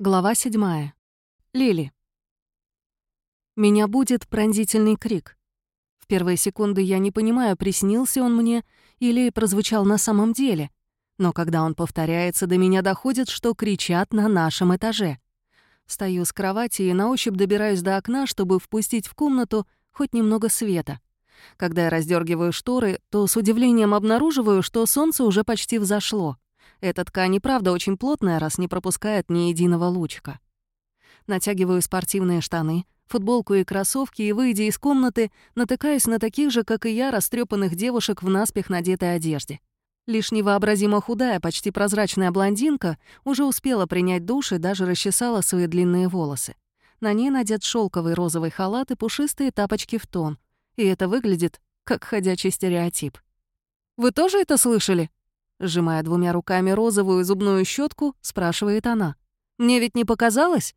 Глава 7. Лили. Меня будет пронзительный крик. В первые секунды я не понимаю, приснился он мне или прозвучал на самом деле. Но когда он повторяется, до меня доходит, что кричат на нашем этаже. Встаю с кровати и на ощупь добираюсь до окна, чтобы впустить в комнату хоть немного света. Когда я раздергиваю шторы, то с удивлением обнаруживаю, что солнце уже почти взошло. Эта ткань и правда очень плотная, раз не пропускает ни единого лучика. Натягиваю спортивные штаны, футболку и кроссовки и, выйдя из комнаты, натыкаюсь на таких же, как и я, растрепанных девушек в наспех надетой одежде. Лишь невообразимо худая, почти прозрачная блондинка уже успела принять душ и даже расчесала свои длинные волосы. На ней надет шелковый розовый халат и пушистые тапочки в тон. И это выглядит как ходячий стереотип. «Вы тоже это слышали?» Сжимая двумя руками розовую зубную щетку, спрашивает она. «Мне ведь не показалось?»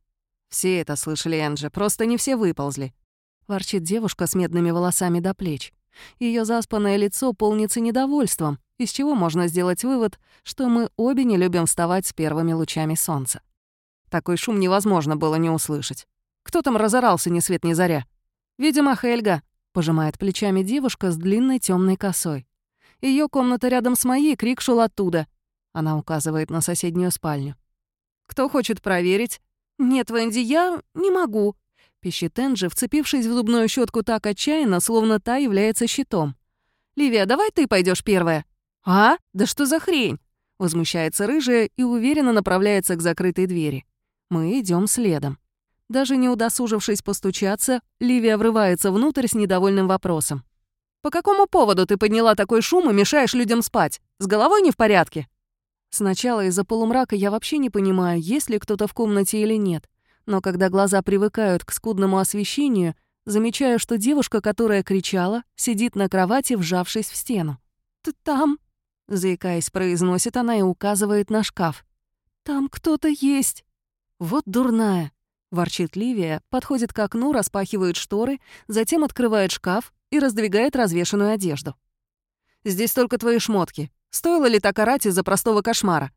«Все это слышали, Энджи, просто не все выползли», — ворчит девушка с медными волосами до плеч. Ее заспанное лицо полнится недовольством, из чего можно сделать вывод, что мы обе не любим вставать с первыми лучами солнца. Такой шум невозможно было не услышать. Кто там разорался ни свет ни заря? «Видимо, Хельга», — пожимает плечами девушка с длинной темной косой. Ее комната рядом с моей, крик шел оттуда. Она указывает на соседнюю спальню. «Кто хочет проверить?» «Нет, Венди, я не могу», — пищит Энджи, вцепившись в зубную щетку так отчаянно, словно та является щитом. «Ливия, давай ты пойдешь первая». «А? Да что за хрень?» — возмущается рыжая и уверенно направляется к закрытой двери. Мы идем следом. Даже не удосужившись постучаться, Ливия врывается внутрь с недовольным вопросом. «По какому поводу ты подняла такой шум и мешаешь людям спать? С головой не в порядке?» Сначала из-за полумрака я вообще не понимаю, есть ли кто-то в комнате или нет. Но когда глаза привыкают к скудному освещению, замечаю, что девушка, которая кричала, сидит на кровати, вжавшись в стену. «Ты там?» — заикаясь, произносит она и указывает на шкаф. «Там кто-то есть». «Вот дурная», — ворчит Ливия, подходит к окну, распахивает шторы, затем открывает шкаф и раздвигает развешенную одежду. «Здесь только твои шмотки. Стоило ли так орать из-за простого кошмара?»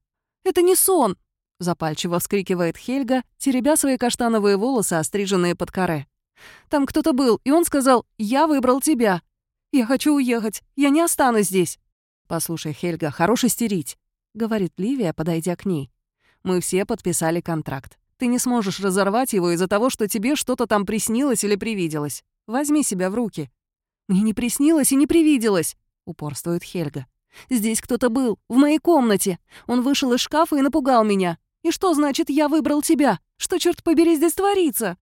«Это не сон!» — запальчиво вскрикивает Хельга, теребя свои каштановые волосы, остриженные под коре. «Там кто-то был, и он сказал, я выбрал тебя. Я хочу уехать, я не останусь здесь». «Послушай, Хельга, хорош истерить», — говорит Ливия, подойдя к ней. «Мы все подписали контракт. Ты не сможешь разорвать его из-за того, что тебе что-то там приснилось или привиделось. Возьми себя в руки. «Мне не приснилось и не привиделось», — упорствует Хельга. «Здесь кто-то был, в моей комнате. Он вышел из шкафа и напугал меня. И что значит «я выбрал тебя»? Что, черт побери, здесь творится?»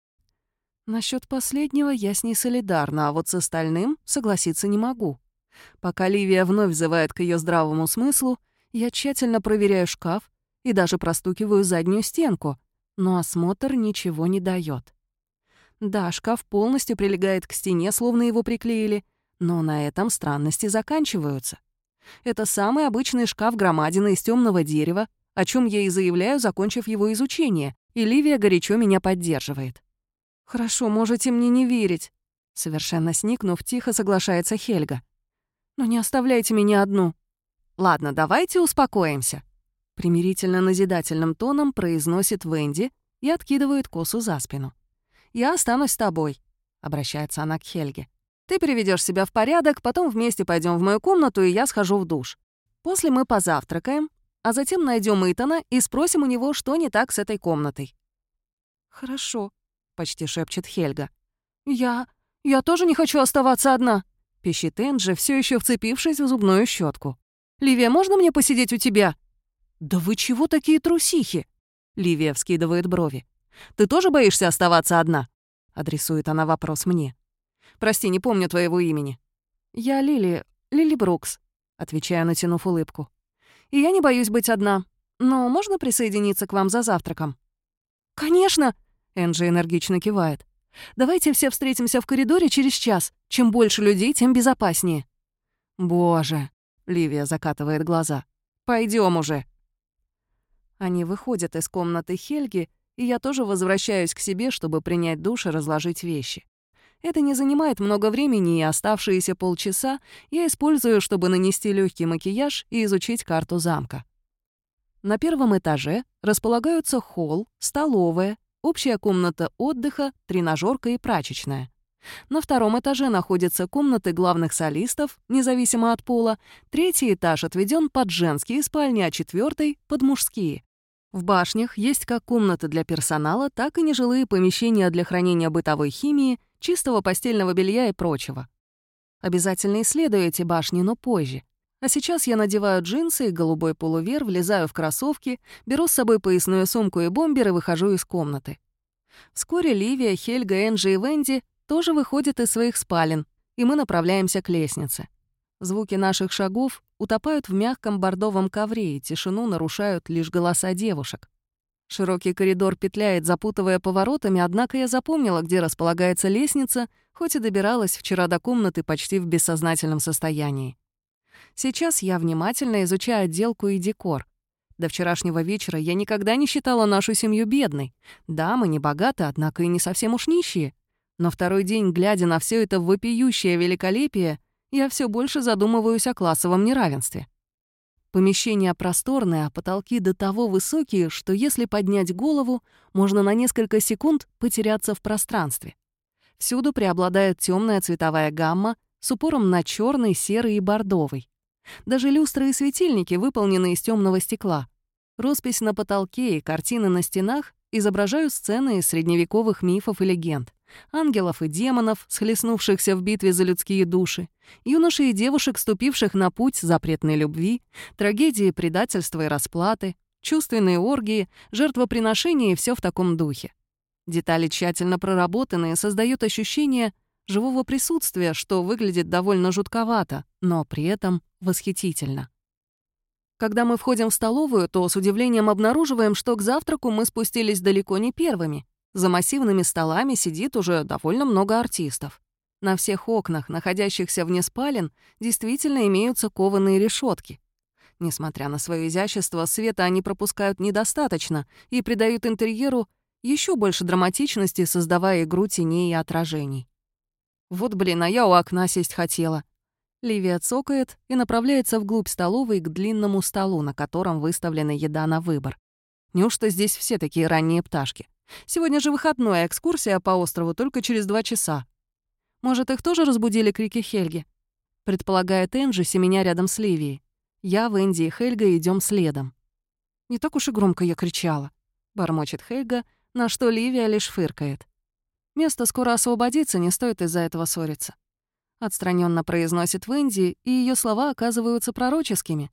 Насчет последнего я с ней солидарна, а вот с остальным согласиться не могу. Пока Ливия вновь взывает к ее здравому смыслу, я тщательно проверяю шкаф и даже простукиваю заднюю стенку, но осмотр ничего не дает. Да, шкаф полностью прилегает к стене, словно его приклеили, но на этом странности заканчиваются. Это самый обычный шкаф громадины из темного дерева, о чем я и заявляю, закончив его изучение, и Ливия горячо меня поддерживает. «Хорошо, можете мне не верить», — совершенно сникнув, тихо соглашается Хельга. «Но не оставляйте меня одну». «Ладно, давайте успокоимся», — примирительно-назидательным тоном произносит Венди и откидывает косу за спину. Я останусь с тобой», — обращается она к Хельге. «Ты приведешь себя в порядок, потом вместе пойдем в мою комнату, и я схожу в душ. После мы позавтракаем, а затем найдем Итана и спросим у него, что не так с этой комнатой». «Хорошо», — почти шепчет Хельга. «Я... я тоже не хочу оставаться одна», — пищит Энджи, все еще вцепившись в зубную щетку. «Ливия, можно мне посидеть у тебя?» «Да вы чего такие трусихи?» Ливия вскидывает брови. Ты тоже боишься оставаться одна?» — адресует она вопрос мне. «Прости, не помню твоего имени». «Я Лили, Лили Брукс», — отвечаю, натянув улыбку. «И я не боюсь быть одна. Но можно присоединиться к вам за завтраком?» «Конечно!» — Энджи энергично кивает. «Давайте все встретимся в коридоре через час. Чем больше людей, тем безопаснее». «Боже!» — Ливия закатывает глаза. Пойдем уже!» Они выходят из комнаты Хельги, и я тоже возвращаюсь к себе, чтобы принять душ и разложить вещи. Это не занимает много времени, и оставшиеся полчаса я использую, чтобы нанести легкий макияж и изучить карту замка. На первом этаже располагаются холл, столовая, общая комната отдыха, тренажерка и прачечная. На втором этаже находятся комнаты главных солистов, независимо от пола. Третий этаж отведен под женские спальни, а четвертый — под мужские. В башнях есть как комнаты для персонала, так и нежилые помещения для хранения бытовой химии, чистого постельного белья и прочего. Обязательно исследую эти башни, но позже. А сейчас я надеваю джинсы и голубой полувер, влезаю в кроссовки, беру с собой поясную сумку и бомбер и выхожу из комнаты. Вскоре Ливия, Хельга, Энджи и Венди тоже выходят из своих спален, и мы направляемся к лестнице. Звуки наших шагов утопают в мягком бордовом ковре, и тишину нарушают лишь голоса девушек. Широкий коридор петляет, запутывая поворотами, однако я запомнила, где располагается лестница, хоть и добиралась вчера до комнаты почти в бессознательном состоянии. Сейчас я внимательно изучаю отделку и декор. До вчерашнего вечера я никогда не считала нашу семью бедной. Да, мы не богаты, однако и не совсем уж нищие. Но второй день, глядя на все это вопиющее великолепие, я все больше задумываюсь о классовом неравенстве. Помещения просторные, а потолки до того высокие, что если поднять голову, можно на несколько секунд потеряться в пространстве. Всюду преобладает темная цветовая гамма с упором на черный, серый и бордовый. Даже люстры и светильники выполнены из темного стекла. Роспись на потолке и картины на стенах изображают сцены из средневековых мифов и легенд ангелов и демонов, схлестнувшихся в битве за людские души, юношей и девушек, ступивших на путь запретной любви, трагедии предательства и расплаты, чувственные оргии, жертвоприношения и все в таком духе. Детали тщательно проработанные создают ощущение живого присутствия, что выглядит довольно жутковато, но при этом восхитительно. Когда мы входим в столовую, то с удивлением обнаруживаем, что к завтраку мы спустились далеко не первыми. За массивными столами сидит уже довольно много артистов. На всех окнах, находящихся вне спален, действительно имеются кованые решетки. Несмотря на свое изящество, света они пропускают недостаточно и придают интерьеру еще больше драматичности, создавая игру теней и отражений. Вот, блин, а я у окна сесть хотела. Ливия цокает и направляется вглубь столовой к длинному столу, на котором выставлена еда на выбор. Неужто здесь все такие ранние пташки? Сегодня же выходной, а экскурсия по острову только через два часа. Может, их тоже разбудили крики Хельги? Предполагает Энджи, семеня рядом с Ливией. Я, Венди и Хельга идем следом. Не так уж и громко я кричала. Бормочет Хельга, на что Ливия лишь фыркает. Место скоро освободится, не стоит из-за этого ссориться. Отстраненно произносит Венди, и ее слова оказываются пророческими.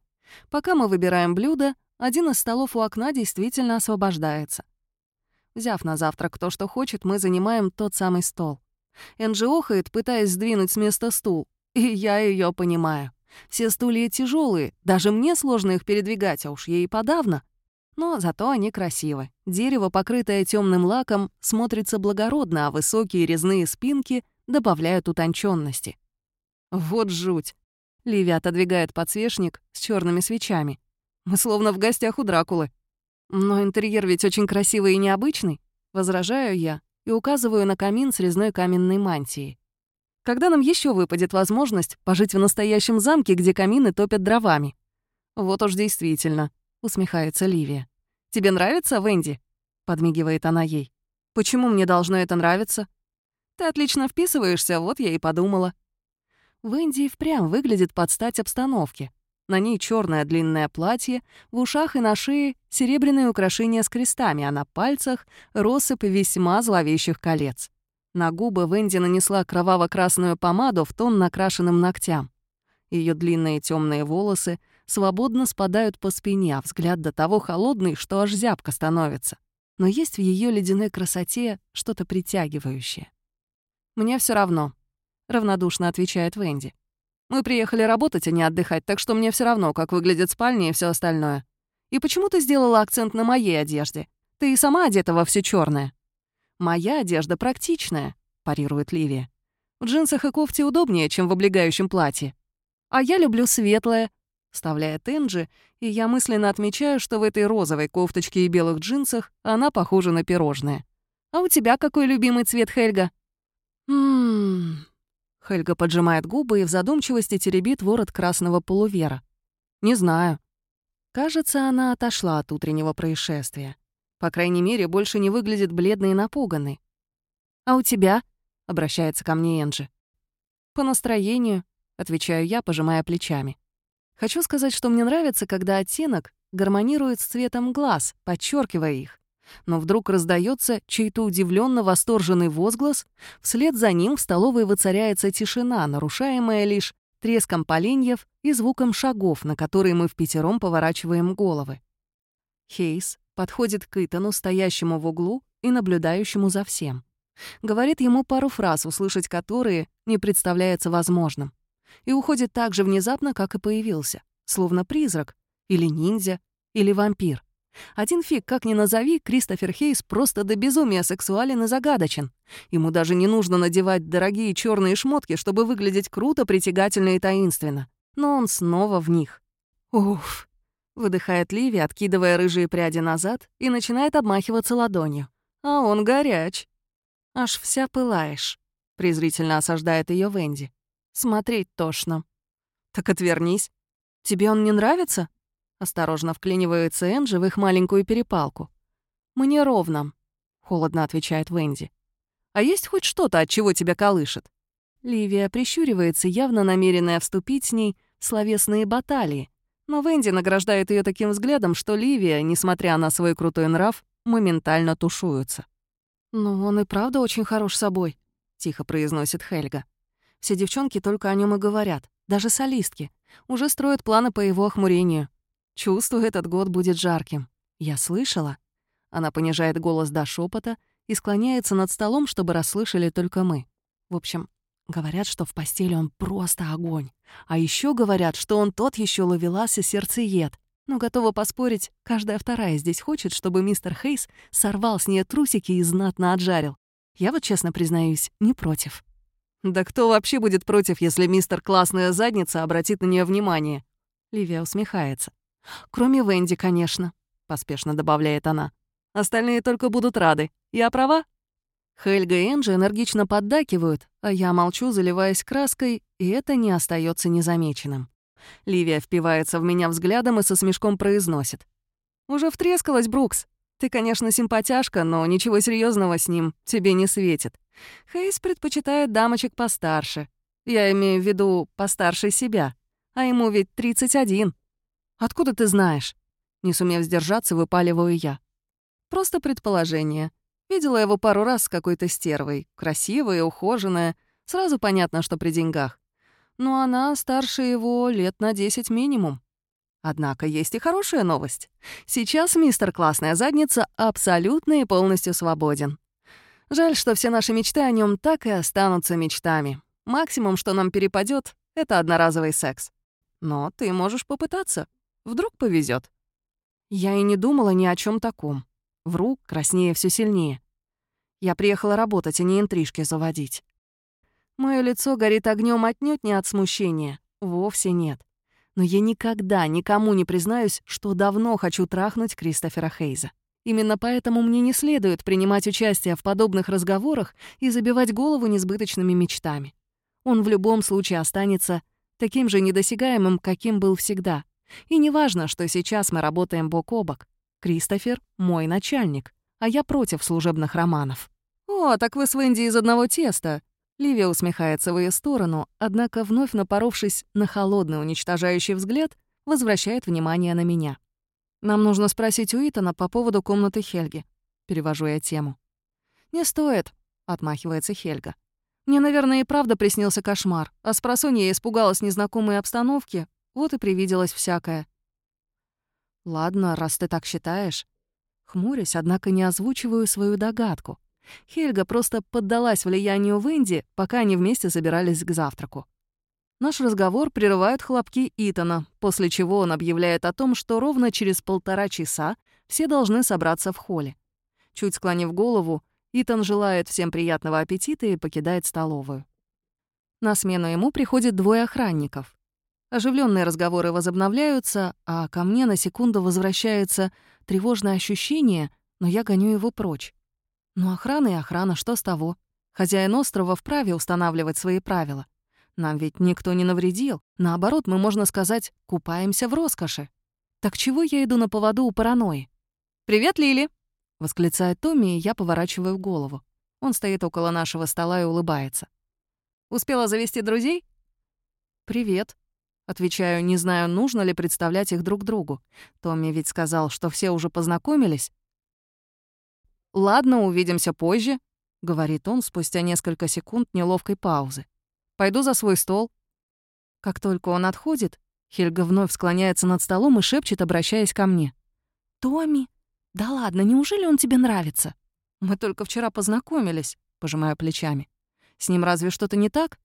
Пока мы выбираем блюдо, один из столов у окна действительно освобождается. Взяв на завтрак то, что хочет, мы занимаем тот самый стол. Энджи охает, пытаясь сдвинуть с места стул. И я ее понимаю. Все стулья тяжелые, даже мне сложно их передвигать, а уж ей подавно. Но зато они красивы. Дерево, покрытое темным лаком, смотрится благородно, а высокие резные спинки добавляют утонченности. Вот жуть. Ливи отодвигает подсвечник с черными свечами. Мы словно в гостях у Дракулы. «Но интерьер ведь очень красивый и необычный», — возражаю я и указываю на камин с резной каменной мантией. «Когда нам еще выпадет возможность пожить в настоящем замке, где камины топят дровами?» «Вот уж действительно», — усмехается Ливия. «Тебе нравится, Венди?» — подмигивает она ей. «Почему мне должно это нравиться?» «Ты отлично вписываешься, вот я и подумала». Венди впрямь выглядит под стать обстановке. На ней черное длинное платье, в ушах и на шее серебряные украшения с крестами, а на пальцах — россыпь весьма зловещих колец. На губы Венди нанесла кроваво-красную помаду в тон накрашенным ногтям. Ее длинные темные волосы свободно спадают по спине, а взгляд до того холодный, что аж зябко становится. Но есть в ее ледяной красоте что-то притягивающее. «Мне все равно», — равнодушно отвечает Венди. Мы приехали работать, а не отдыхать, так что мне все равно, как выглядит спальня и все остальное. И почему ты сделала акцент на моей одежде? Ты и сама одета во все черное. Моя одежда практичная, парирует Ливия. В джинсах и кофте удобнее, чем в облегающем платье. А я люблю светлое, вставляет Энджи, и я мысленно отмечаю, что в этой розовой кофточке и белых джинсах она похожа на пирожное. А у тебя какой любимый цвет, Хельга? Хельга поджимает губы и в задумчивости теребит ворот красного полувера. «Не знаю». Кажется, она отошла от утреннего происшествия. По крайней мере, больше не выглядит бледной и напуганной. «А у тебя?» — обращается ко мне Энджи. «По настроению», — отвечаю я, пожимая плечами. Хочу сказать, что мне нравится, когда оттенок гармонирует с цветом глаз, подчеркивая их. Но вдруг раздается чей-то удивленно восторженный возглас, вслед за ним в столовой воцаряется тишина, нарушаемая лишь треском поленьев и звуком шагов, на которые мы в пятером поворачиваем головы. Хейс подходит к Итану, стоящему в углу и наблюдающему за всем. Говорит ему пару фраз, услышать которые не представляется возможным. И уходит так же внезапно, как и появился, словно призрак, или ниндзя, или вампир. Один фиг, как ни назови, Кристофер Хейс просто до безумия сексуален и загадочен. Ему даже не нужно надевать дорогие черные шмотки, чтобы выглядеть круто, притягательно и таинственно. Но он снова в них. «Уф!» — выдыхает Ливи, откидывая рыжие пряди назад и начинает обмахиваться ладонью. «А он горяч!» «Аж вся пылаешь», — презрительно осаждает ее Венди. «Смотреть тошно». «Так отвернись. Тебе он не нравится?» Осторожно вклинивается Энджи в их маленькую перепалку. «Мне ровно», — холодно отвечает Венди. «А есть хоть что-то, от чего тебя колышет?» Ливия прищуривается, явно намеренная вступить с ней в словесные баталии, но Венди награждает ее таким взглядом, что Ливия, несмотря на свой крутой нрав, моментально тушуется. «Ну, он и правда очень хорош собой», — тихо произносит Хельга. «Все девчонки только о нем и говорят, даже солистки. Уже строят планы по его охмурению. Чувствую, этот год будет жарким. Я слышала. Она понижает голос до шепота и склоняется над столом, чтобы расслышали только мы. В общем, говорят, что в постели он просто огонь. А еще говорят, что он тот еще ловелас и сердцеед. Но готова поспорить, каждая вторая здесь хочет, чтобы мистер Хейс сорвал с нее трусики и знатно отжарил. Я вот, честно признаюсь, не против. «Да кто вообще будет против, если мистер Классная Задница обратит на нее внимание?» Ливия усмехается. «Кроме Венди, конечно», — поспешно добавляет она. «Остальные только будут рады. Я права?» Хельга и Энджи энергично поддакивают, а я молчу, заливаясь краской, и это не остается незамеченным. Ливия впивается в меня взглядом и со смешком произносит. «Уже втрескалась, Брукс. Ты, конечно, симпатяшка, но ничего серьезного с ним тебе не светит. Хейс предпочитает дамочек постарше. Я имею в виду постарше себя. А ему ведь 31. «Откуда ты знаешь?» Не сумев сдержаться, выпаливаю я. «Просто предположение. Видела его пару раз с какой-то стервой. Красивая, ухоженная. Сразу понятно, что при деньгах. Но она старше его лет на 10 минимум. Однако есть и хорошая новость. Сейчас мистер Классная Задница абсолютно и полностью свободен. Жаль, что все наши мечты о нем так и останутся мечтами. Максимум, что нам перепадет, это одноразовый секс. Но ты можешь попытаться. Вдруг повезет. Я и не думала ни о чем таком. Вру, краснее все сильнее. Я приехала работать, а не интрижки заводить. Мое лицо горит огнем отнюдь не от смущения. Вовсе нет. Но я никогда никому не признаюсь, что давно хочу трахнуть Кристофера Хейза. Именно поэтому мне не следует принимать участие в подобных разговорах и забивать голову несбыточными мечтами. Он в любом случае останется таким же недосягаемым, каким был всегда. И не важно, что сейчас мы работаем бок о бок. Кристофер — мой начальник, а я против служебных романов. «О, так вы с Венди из одного теста!» Ливия усмехается в ее сторону, однако, вновь напоровшись на холодный уничтожающий взгляд, возвращает внимание на меня. «Нам нужно спросить у Итана по поводу комнаты Хельги», — перевожу я тему. «Не стоит», — отмахивается Хельга. «Мне, наверное, и правда приснился кошмар, а с я испугалась незнакомой обстановки, вот и привиделось всякое. Ладно, раз ты так считаешь. Хмурясь, однако не озвучиваю свою догадку. Хельга просто поддалась влиянию Венди, пока они вместе собирались к завтраку. Наш разговор прерывают хлопки Итана, после чего он объявляет о том, что ровно через полтора часа все должны собраться в холле. Чуть склонив голову, Итан желает всем приятного аппетита и покидает столовую. На смену ему приходят двое охранников. Оживленные разговоры возобновляются, а ко мне на секунду возвращается тревожное ощущение, но я гоню его прочь. Ну охрана и охрана, что с того? Хозяин острова вправе устанавливать свои правила. Нам ведь никто не навредил. Наоборот, мы, можно сказать, купаемся в роскоши. Так чего я иду на поводу у паранойи? «Привет, Лили!» — восклицает Томми, и я поворачиваю голову. Он стоит около нашего стола и улыбается. «Успела завести друзей?» «Привет», — отвечаю, не знаю, нужно ли представлять их друг другу. Томми ведь сказал, что все уже познакомились. «Ладно, увидимся позже», — говорит он спустя несколько секунд неловкой паузы. «Пойду за свой стол». Как только он отходит, Хельга вновь склоняется над столом и шепчет, обращаясь ко мне. «Томми, да ладно, неужели он тебе нравится?» «Мы только вчера познакомились», — пожимаю плечами. «С ним разве что-то не так?»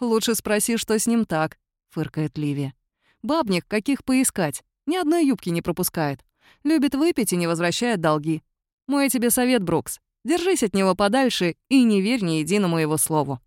«Лучше спроси, что с ним так», — фыркает Ливия. «Бабник, каких поискать? Ни одной юбки не пропускает. Любит выпить и не возвращает долги. Мой тебе совет, Брукс. Держись от него подальше и не верь ни единому его слову».